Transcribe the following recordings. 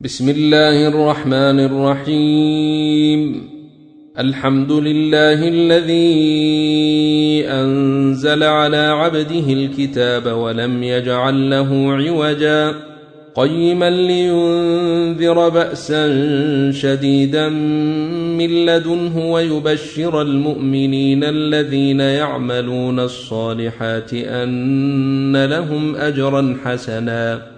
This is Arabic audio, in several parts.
بسم الله الرحمن الرحيم. الحمد لله الذي أنزل على عبده الكتاب ولم يجعل له عوجا. قيما لينذر بأسا شديدا من لدنه ويبشر المؤمنين الذين يعملون الصالحات أن لهم أجرا حسنا.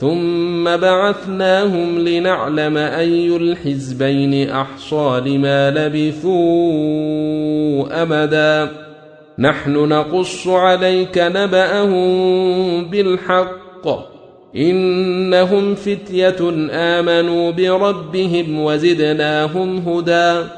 ثم بعثناهم لنعلم أي الحزبين أحصى لما لبثوا امدا نحن نقص عليك نبأهم بالحق. إنهم فتية آمنوا بربهم وزدناهم هدى.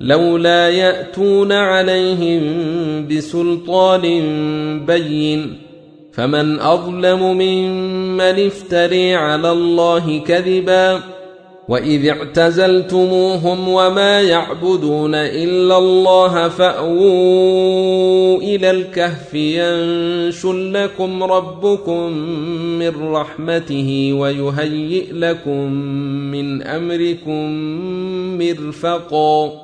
لولا يأتون عليهم بسلطان بين فمن أظلم ممن افتري على الله كذبا وإذ اعتزلتموهم وما يعبدون إلا الله فأووا إلى الكهف ينشر لكم ربكم من رحمته ويهيئ لكم من أمركم مرفقا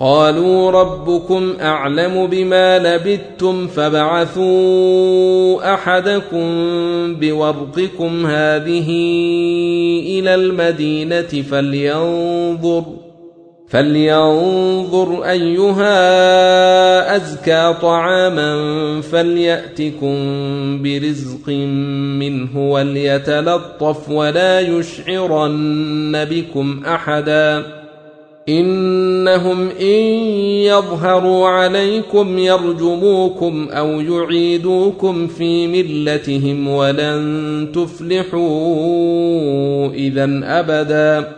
قالوا ربكم أعلم بما لبثتم فابعثوا أحدكم بورقكم هذه إلى المدينة فلينظر فلينظر أيها أزكى طعاما فليأتكم برزق منه وليتلطف ولا يشعرن بكم احدا إنهم إن يظهروا عليكم يرجموكم أو يعيدوكم في ملتهم ولن تفلحوا إذا أبدا.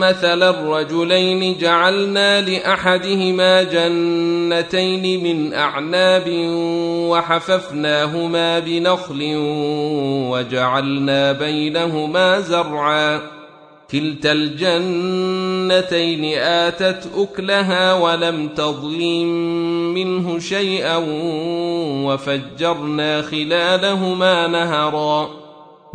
مثل الرجلين جعلنا لأحدهما جنتين من أعناب وحففناهما بنخل وجعلنا بينهما زرعا. كلتا الجنتين آتت أكلها ولم تظلم منه شيئا وفجرنا خلالهما نهرا.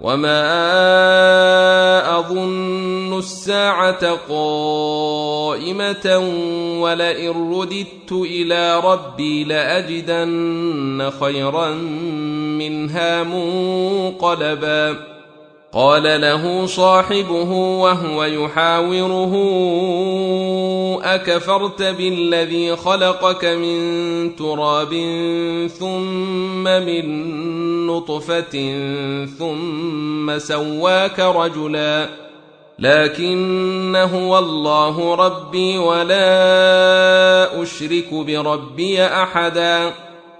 وما اظن الساعة قائمه ولئن رددت إلى ربي لاجدن خيرا منها منقلبا قال له صاحبه وهو يحاوره أكفرت بالذي خلقك من تراب ثم من نطفة ثم سواك رجلا لكن هو الله ربي ولا أشرك بربي أحدا.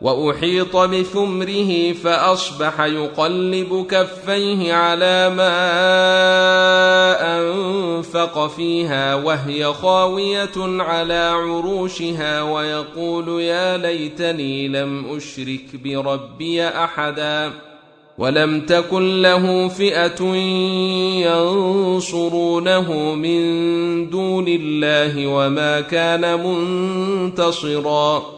وأحيط بثمره فأصبح يقلب كفيه على ما أنفق فيها وهي خاوية على عروشها ويقول يا ليتني لم أشرك بربي أحدا ولم تكن له فئة ينصرونه من دون الله وما كان منتصرا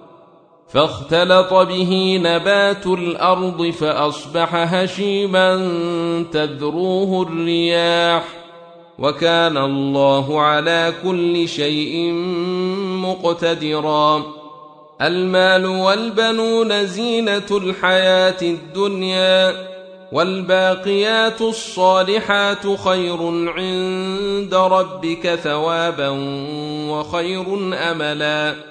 فاختلط به نبات الأرض فأصبح هشيما تذروه الرياح وكان الله على كل شيء مقتدرا. المال والبنون زينة الحياة الدنيا والباقيات الصالحات خير عند ربك ثوابا وخير أملا.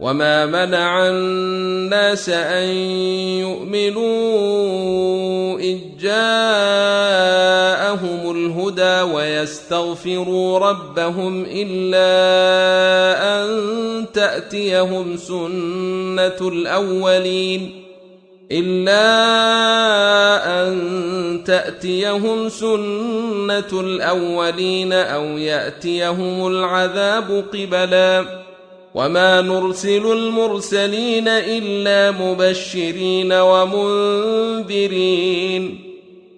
وما منع الناس ان يؤمنوا اذ جاءهم الهدى ويستغفروا ربهم الا ان تاتيهم سنه الاولين إلا أن تأتيهم سنة الأولين أو يأتيهم العذاب قبلاً وما نرسل المرسلين الا مبشرين ومنذرين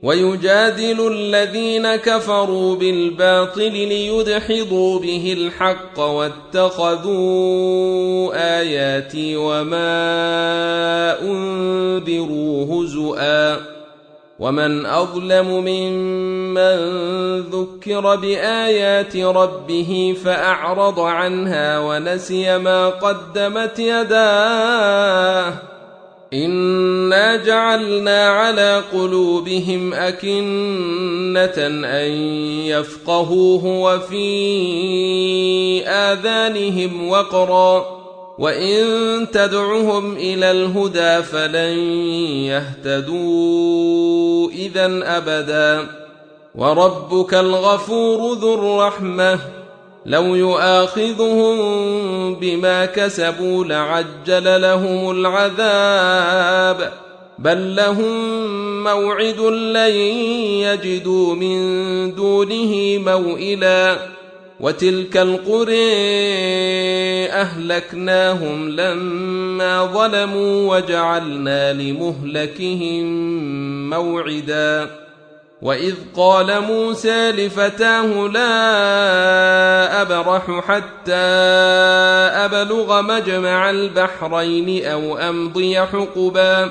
ويجادل الذين كفروا بالباطل ليدحضوا به الحق واتخذوا اياتي وما انذروا هزؤا ومن اظلم ممن ذكر بايات ربه فاعرض عنها ونسي ما قدمت يداه انا جعلنا على قلوبهم اكنه ان يفقهوه وفي اذانهم وقرا وان تدعهم إلى الهدى فلن يهتدوا اذا ابدا وربك الغفور ذو الرحمه لو يؤاخذهم بما كسبوا لعجل لهم العذاب بل لهم موعد لن يجدوا من دونه موئلا وتلك القرى أهلكناهم لما ظلموا وجعلنا لمهلكهم موعدا. وإذ قال موسى لفتاه لا أبرح حتى أبلغ مجمع البحرين أو أمضي حقبا.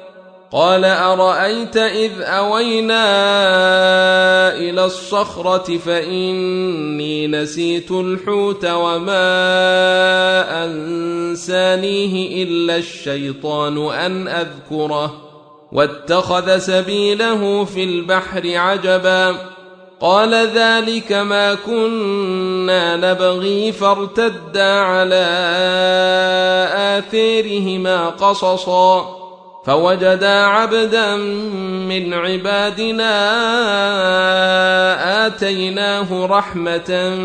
قال أرأيت إذ أوينا إلى الصخرة فإني نسيت الحوت وما أنسانيه إلا الشيطان أن أذكره واتخذ سبيله في البحر عجبا قال ذلك ما كنا نبغي فارتدا على آثيرهما قصصا فوجدا عبدا من عبادنا آتيناه رحمة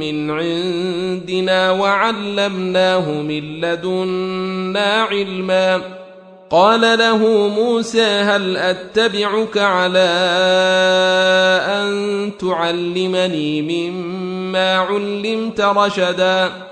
من عندنا وعلمناه من لدنا علما. قال له موسى هل أتبعك على أن تعلمني مما علمت رشدا؟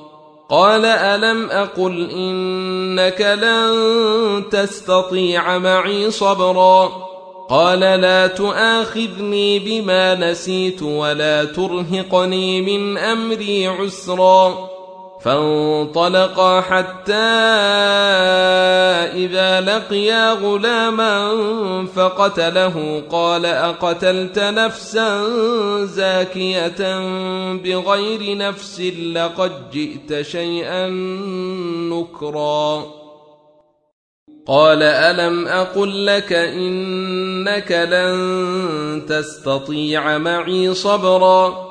قال ألم أقل إنك لن تستطيع معي صبرا قال لا تؤاخذني بما نسيت ولا ترهقني من أمري عسرا فانطلقا حتى إذا لقيا غلاما فقتله. قال أقتلت نفسا زاكية بغير نفس لقد جئت شيئا نكرا. قال ألم أقل لك إنك لن تستطيع معي صبرا؟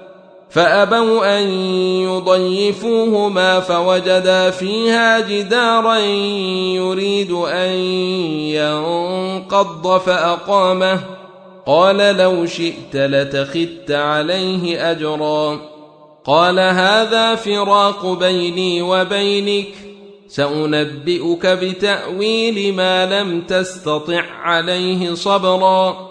فأبوا أن يضيفوهما فوجدا فيها جدارا يريد أن ينقض فأقامه. قال لو شئت لتخذت عليه أجرا. قال هذا فراق بيني وبينك. سأنبئك بتأويل ما لم تستطع عليه صبرا.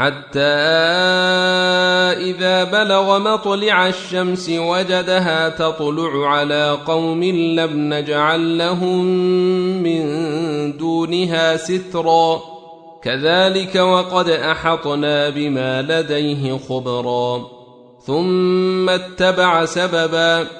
حتى إذا بلغ مطلع الشمس وجدها تطلع على قوم لم نجعل لهم من دونها سترا. كذلك وقد أحطنا بما لديه خبرا. ثم اتبع سببا.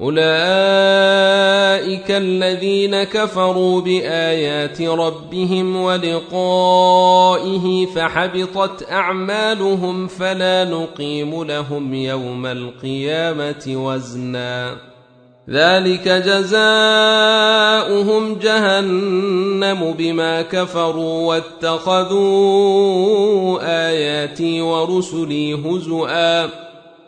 أولئك الذين كفروا بآيات ربهم ولقائه فحبطت أعمالهم فلا نقيم لهم يوم القيامة وزنا ذلك جزاؤهم جهنم بما كفروا واتخذوا آياتي ورسلي هزؤا